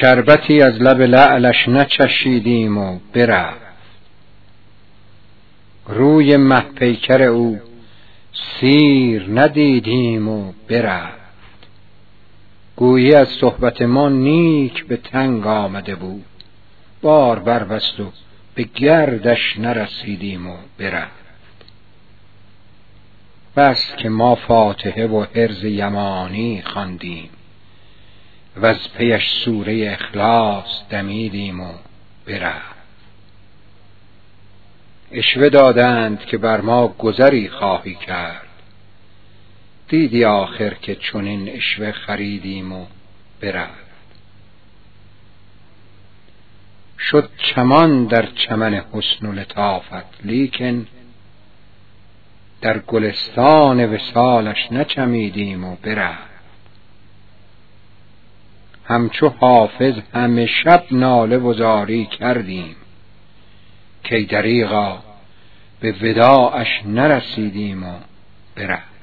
شربتی از لب لعلش نچشیدیم و برفت. روی محپیکر او سیر ندیدیم و برفت. گویی از صحبت ما نیک به تنگ آمده بود. بار بربست و به گردش نرسیدیم و برفت. بس که ما فاتحه و حرز یمانی خواندیم. و از پیش سوره اخلاص دمیدیم و برفت. اشوه دادند که بر ما گذری خواهی کرد. دیدی آخر که چنین اشوه خریدیم و برفت. شد چمان در چمن حسن و لطافت لیکن در گلستان وسالش نچمیدیم و برفت. همچو حافظ همه شب ناله وزاری کردیم. کی دریغا به وداعش نرسیدیم و برفت.